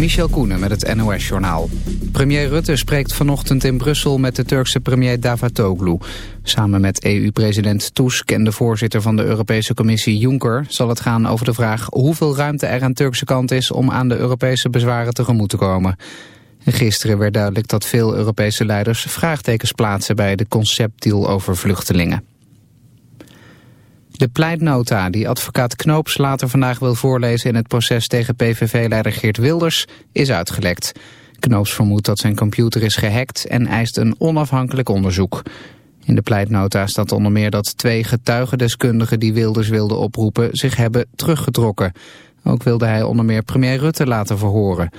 Michel Koenen met het NOS-journaal. Premier Rutte spreekt vanochtend in Brussel met de Turkse premier Davutoglu. Samen met EU-president Tusk en de voorzitter van de Europese Commissie Juncker... zal het gaan over de vraag hoeveel ruimte er aan Turkse kant is... om aan de Europese bezwaren tegemoet te komen. gisteren werd duidelijk dat veel Europese leiders vraagtekens plaatsen... bij de conceptdeal over vluchtelingen. De pleitnota die advocaat Knoops later vandaag wil voorlezen in het proces tegen PVV-leider Geert Wilders is uitgelekt. Knoops vermoedt dat zijn computer is gehackt en eist een onafhankelijk onderzoek. In de pleitnota staat onder meer dat twee getuigendeskundigen die Wilders wilden oproepen zich hebben teruggetrokken. Ook wilde hij onder meer premier Rutte laten verhoren.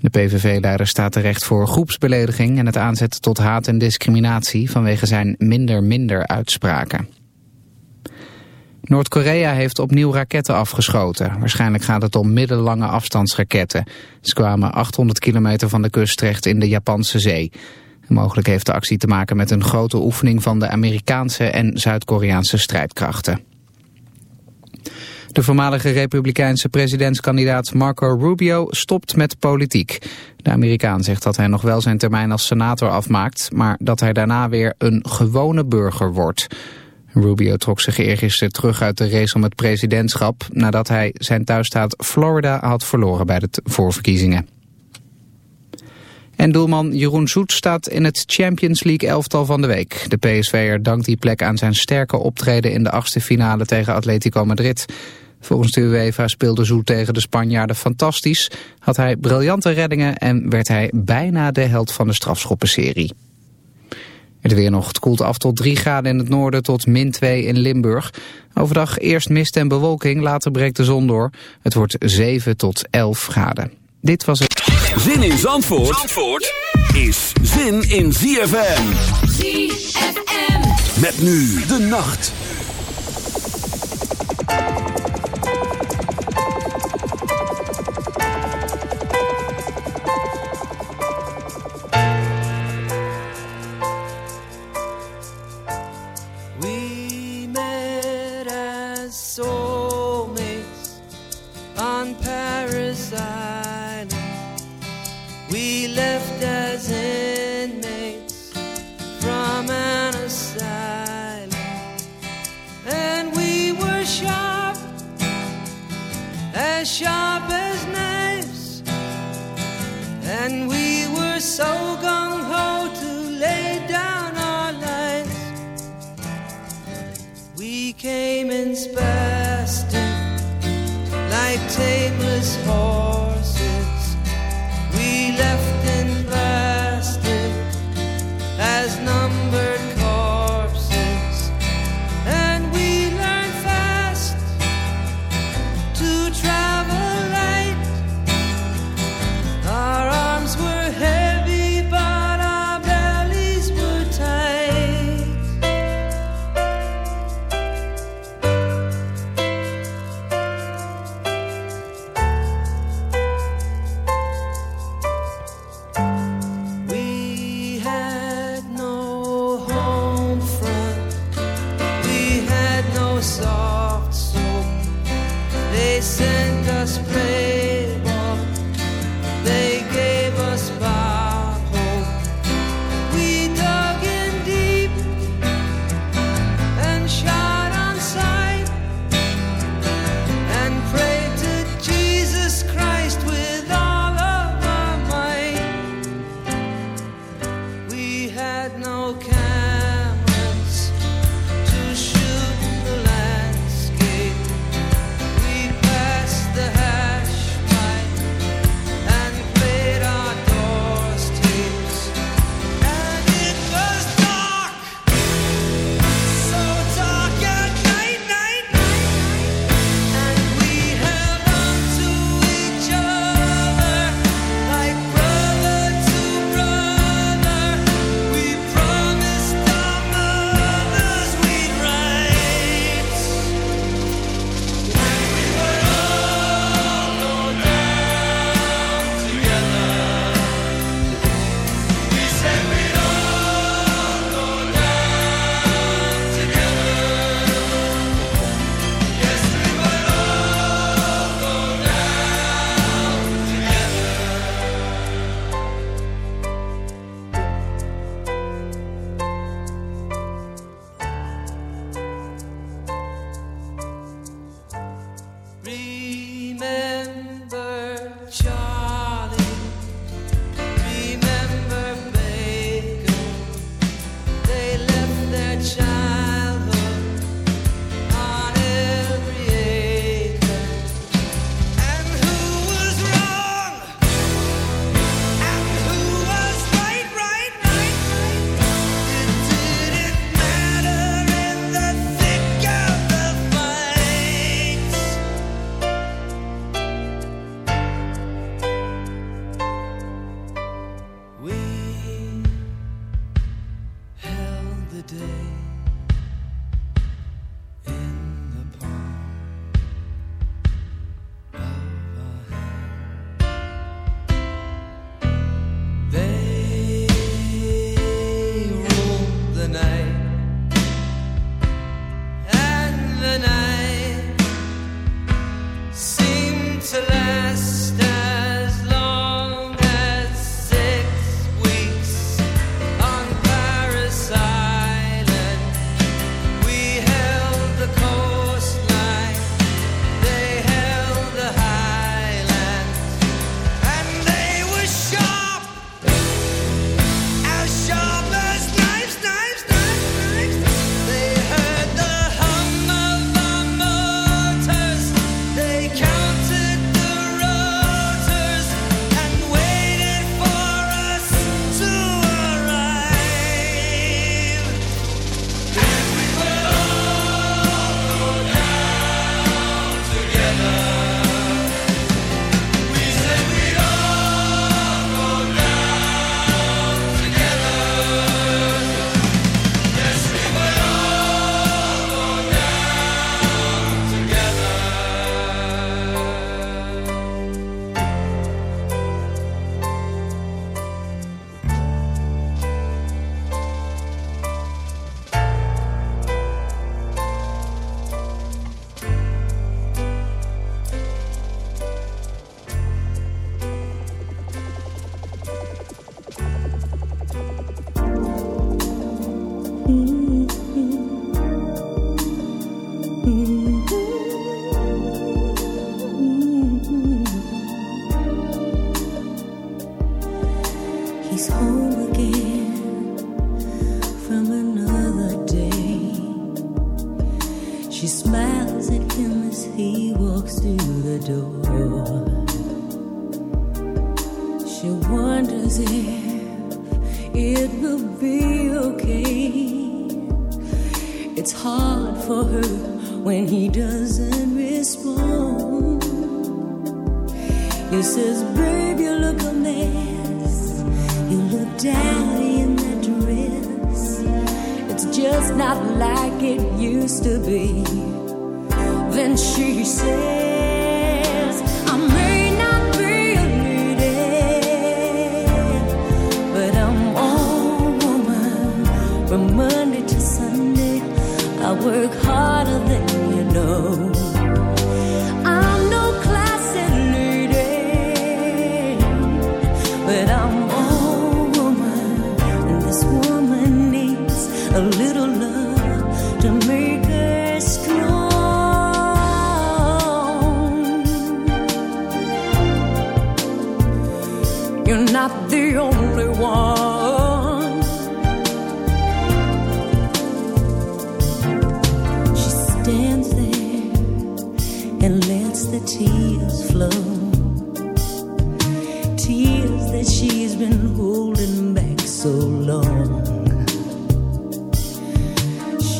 De PVV-leider staat terecht voor groepsbelediging en het aanzetten tot haat en discriminatie vanwege zijn minder-minder uitspraken. Noord-Korea heeft opnieuw raketten afgeschoten. Waarschijnlijk gaat het om middellange afstandsraketten. Ze kwamen 800 kilometer van de kust terecht in de Japanse zee. mogelijk heeft de actie te maken met een grote oefening van de Amerikaanse en Zuid-Koreaanse strijdkrachten. De voormalige republikeinse presidentskandidaat Marco Rubio stopt met politiek. De Amerikaan zegt dat hij nog wel zijn termijn als senator afmaakt... maar dat hij daarna weer een gewone burger wordt... Rubio trok zich eergisteren terug uit de race om het presidentschap... nadat hij zijn thuisstaat Florida had verloren bij de voorverkiezingen. En doelman Jeroen Zoet staat in het Champions League elftal van de week. De PSV'er dankt die plek aan zijn sterke optreden in de achtste finale tegen Atletico Madrid. Volgens de UEFA speelde Zoet tegen de Spanjaarden fantastisch, had hij briljante reddingen en werd hij bijna de held van de strafschoppenserie. Het weer nog. Het koelt af tot 3 graden in het noorden tot min 2 in Limburg. Overdag eerst mist en bewolking, later breekt de zon door. Het wordt 7 tot 11 graden. Dit was het. Zin in Zandvoort, Zandvoort is zin in ZFM. ZFM. Met nu de nacht.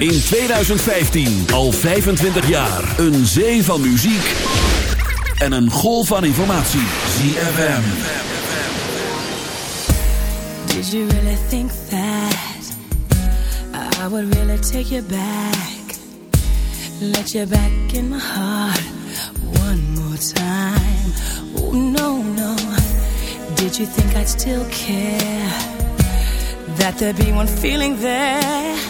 In 2015. Al 25 jaar. Een zee van muziek. En een golf van informatie. ZFM. Did you really think that I would really take you back? Let you back in my heart one more time. Oh, no, no. Did you think I'd still care? That there'd be one feeling there?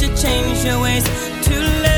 You changed your ways too late.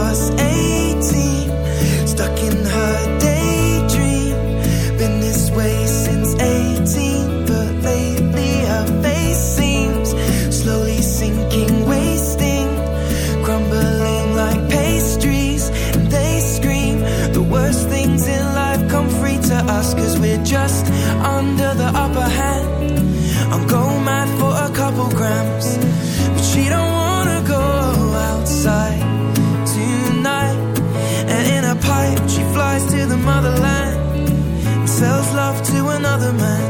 was 18, stuck in 门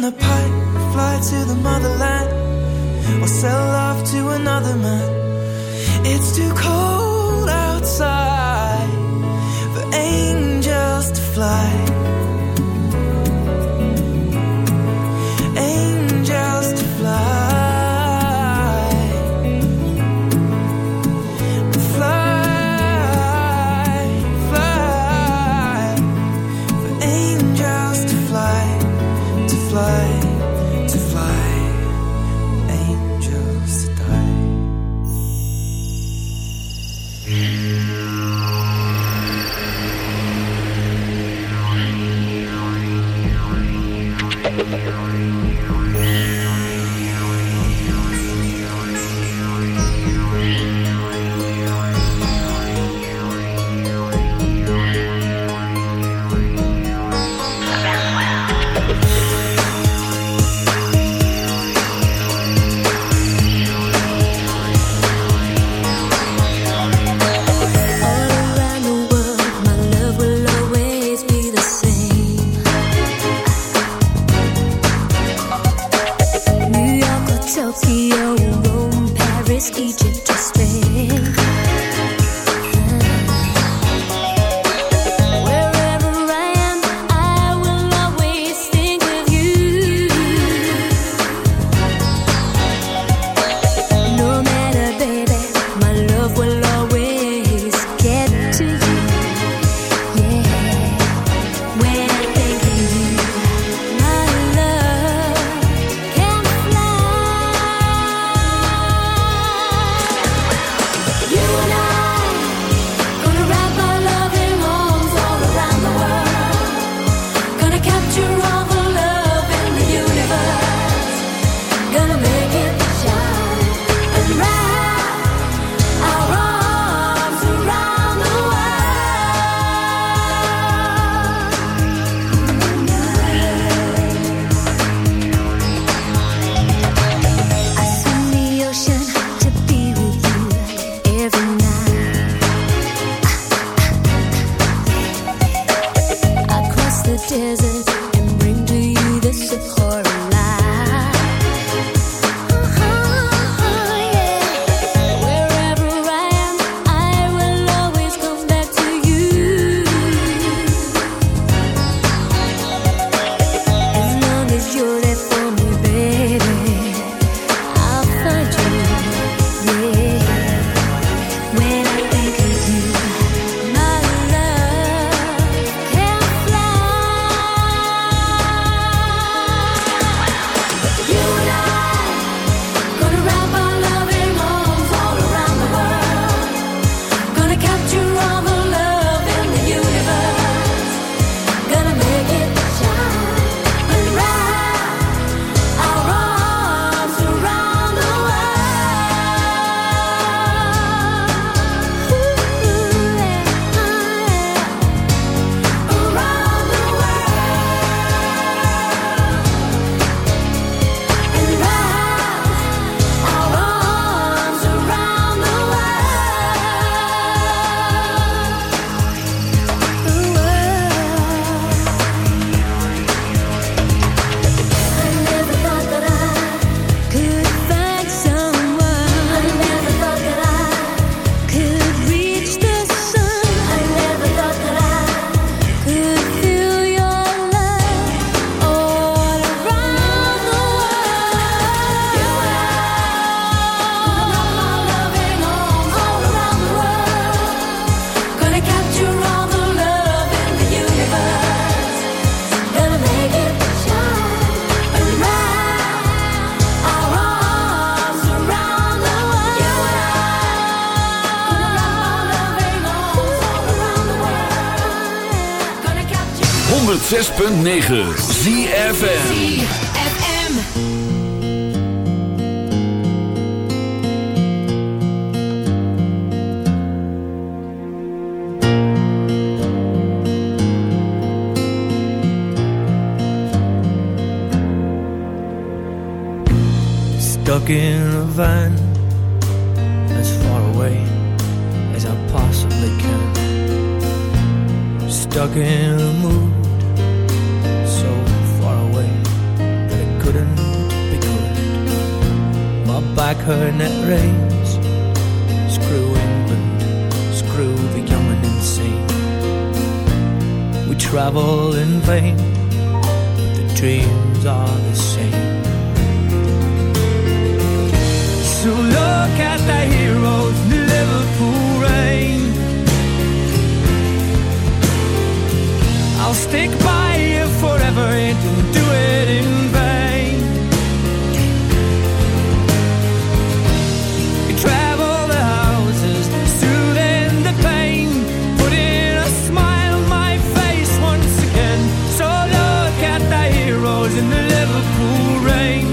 On the pipe, fly to the motherland, or sell off to another man. It's too cold. 106.9 ZFM. FM. Stuck in a van in the Liverpool rain.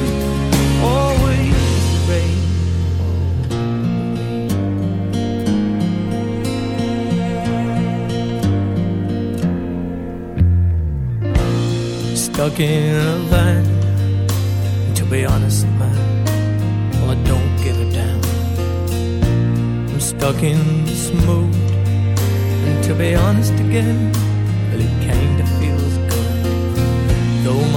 Always. Stuck in a van. To be honest, man, I don't give a damn. I'm stuck in this mood. And to be honest again,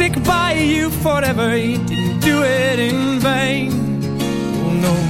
stick by you forever. You didn't do it in vain. Oh no,